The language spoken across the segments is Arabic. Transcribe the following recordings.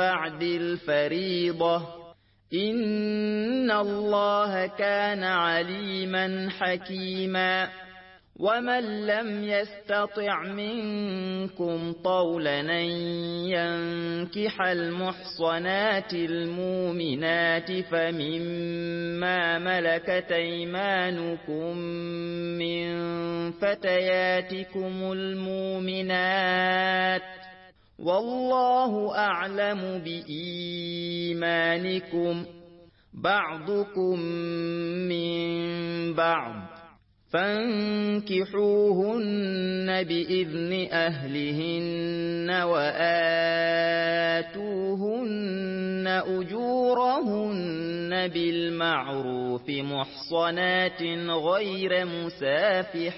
بعد الفريضة. إن الله كان عليما حكيما. ومن لم يستطع منكم طولا ينكح المحصنات المؤمنات فمما ملكت أيمانكم من فتياتكم المؤمنات. والله أعلم بإيمانكم بعضكم من بعض فانكحوهن بإذن أهلهن وآتوهن أجورهن بالمعروف محصنات غير مسافحات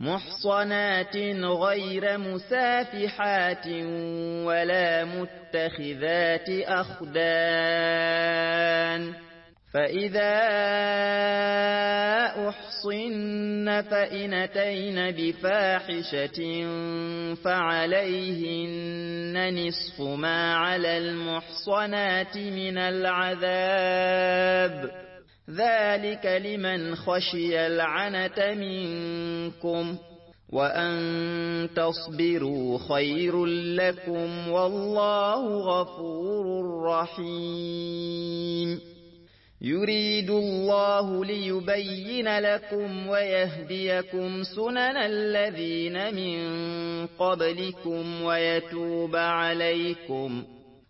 محصنات غير مسافحات ولا متخذات أخدان. فإذا أحصن فإن أتين بفاحشة فعليهن نصف ما على المحصنات من العذاب. ذلك لمن خشي العنة منكم وأن تصبروا خير لكم والله غفور رحيم يريد الله ليبين لكم ويهديكم سنن الذين من قبلكم ويتوب عليكم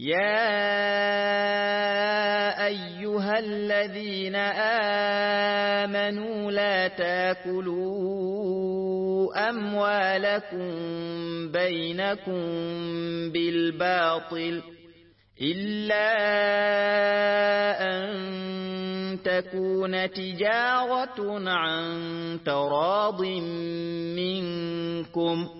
يا أيها الذين آمنوا لا تاكلوا أموالكم بينكم بالباطل إلا أن تكون تجارة عن تراض منكم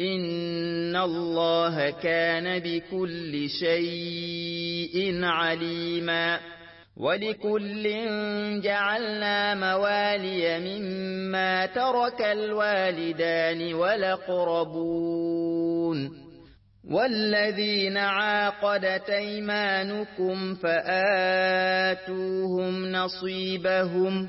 إن الله كان بكل شيء عليما ولكل جعلنا موالي مما ترك الوالدان ولقربون والذين عاقدت ايمانكم فآتوهم نصيبهم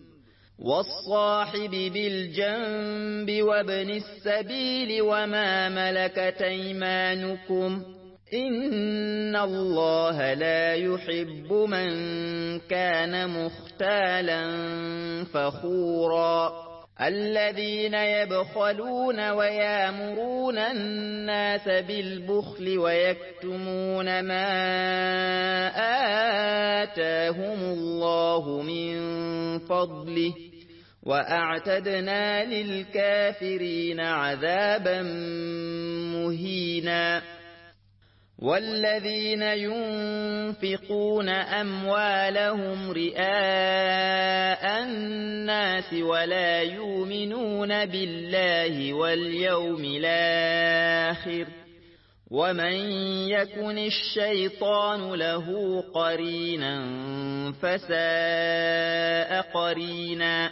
والصاحب بالجنب وابن السبيل وما ملكت أيمانكم إن الله لا يحب من كان مختالا فخورا الذين يبخلون ويامرون الناس بالبخل ويكتمون ما آتاهم الله من فضله وأعتدنا للكافرين عذابا مهينا. والذين ينفقون أموالهم رئاء الناس ولا يؤمنون بالله واليوم الآخر. ومن يكن الشيطان له قرينا فساء قرينا.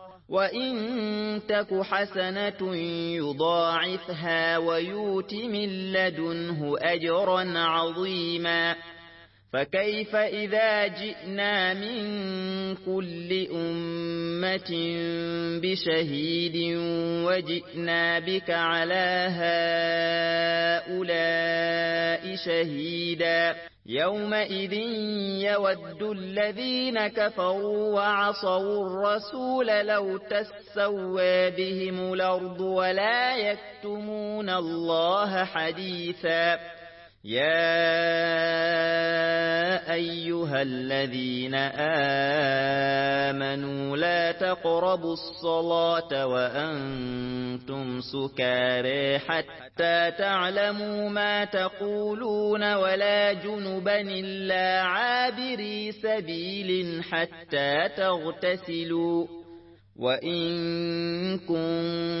وإن تك حسنة يضاعفها ويوت من لدنه أجرا عظيما فكيف إذا جئنا من كل أمة بشهيد وجئنا بك على هؤلاء شهيدا يومئذ يود الذين كفروا وعصوا الرسول لو تسوى بهم الأرض ولا يكتمون الله حديثا يا أيها الذين آمنوا لا تقربوا الصلاة وأنتم سكاري حتى تعلموا ما تقولون ولا جنبا إلا عابري سبيل حتى تغتسلوا وإن كنتم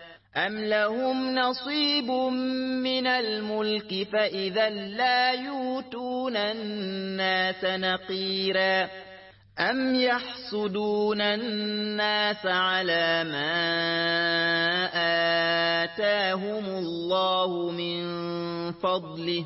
أم لهم نصيب من الملك فإذا لا يوتون الناس نقيرا أم يحسدون الناس على ما آتاهم الله من فضله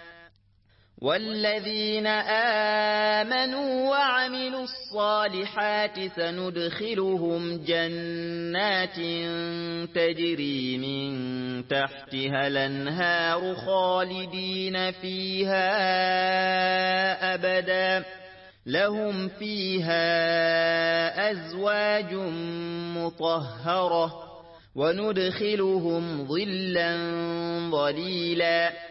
والذين آمنوا وعملوا الصالحات سندخلهم جنات تجري من تحتها الأنهار خالدين فيها أبدا. لهم فيها أزواج مطهرة. وندخلهم ظلا ظليلا.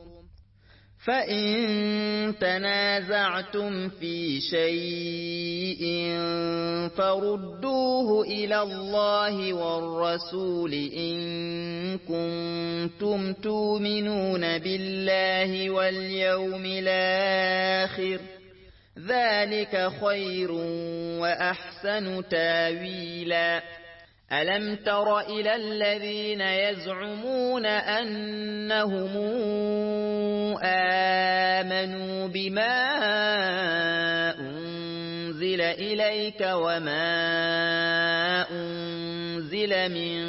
فإن تنازعتم في شيء فردوه إلى الله والرسول إن كنتم تؤمنون بالله واليوم الآخر ذلك خير وأحسن تاويلا ألم تر إلى الذين يزعمون أنهم آمنوا بما أنزل إليك وما أنزل من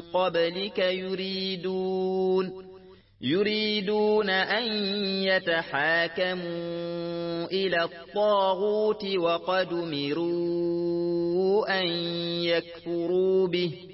قبلك يريدون يريدون أن يتحاكموا إلى الطاغوت وقد مروا أن يكفروا به.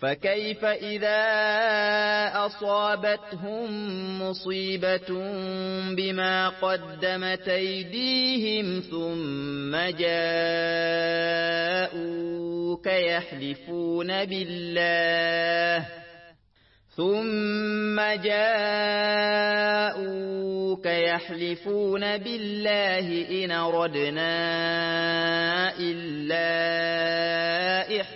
فكيف إذا أصابتهم مصيبة بما قدمت أيديهم ثم جاءوك يحلفون بالله ثم جاءوك يحلفون بالله إن ردنا إلا إحسانا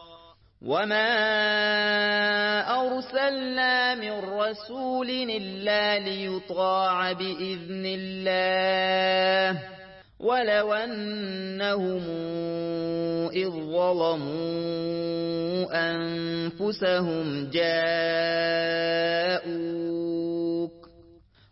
وما أرسلنا من رسول إلا ليطاع بإذن الله ولو أنهم إذ ظلموا أنفسهم جاءوك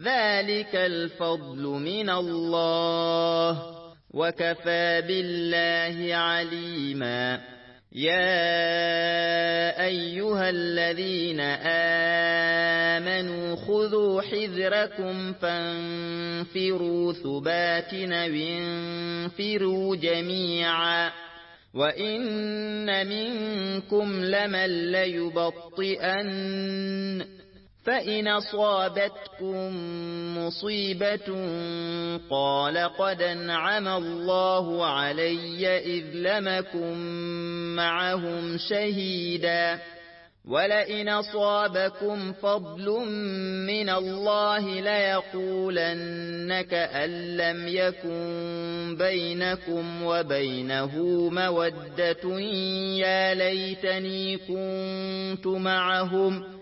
ذلك الفضل من الله وكفى بالله عليما يا أيها الذين آمنوا خذوا حذركم فانفروا ثباتنا وانفروا جميعا وإن منكم لمن ليبطئن فإن أصابتكم مصيبة قال قد انعم الله علي إذ لمكم معهم شهيدا ولئن أصابكم فضل من الله ليقولن كأن لم يكن بينكم وبينه مودة يا ليتني كنت معهم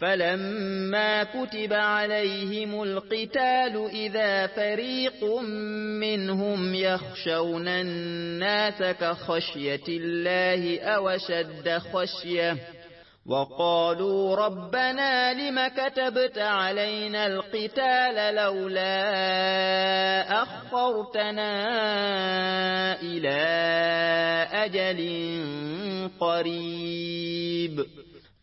فلما كتب عليهم القتال إذا فريق منهم يخشون الناس كخشية الله أو شد خشية وقالوا ربنا لم كتبت علينا القتال لولا أخرتنا إلى أجل قريب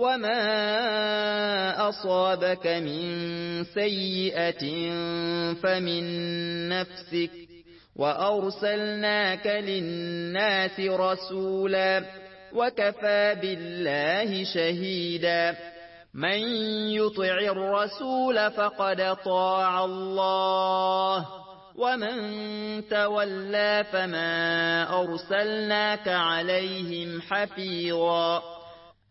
وما أصابك من سيئة فمن نفسك وأرسلناك للناس رسولا وكفى بالله شهيدا من يطع الرسول فقد طاع الله ومن تولى فما أرسلناك عليهم حفيظا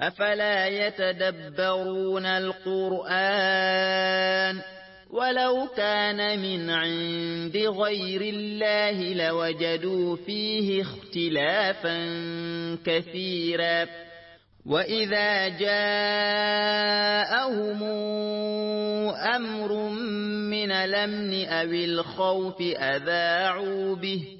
أفلا يتدبرون القرآن ولو كان من عند غير الله لوجدوا فيه اختلافا كثيرا وإذا جاءهم أمر من الأمن أو الخوف أذاعوا به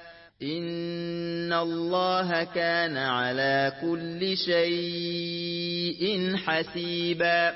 إن الله كان على كل شيء حسيبا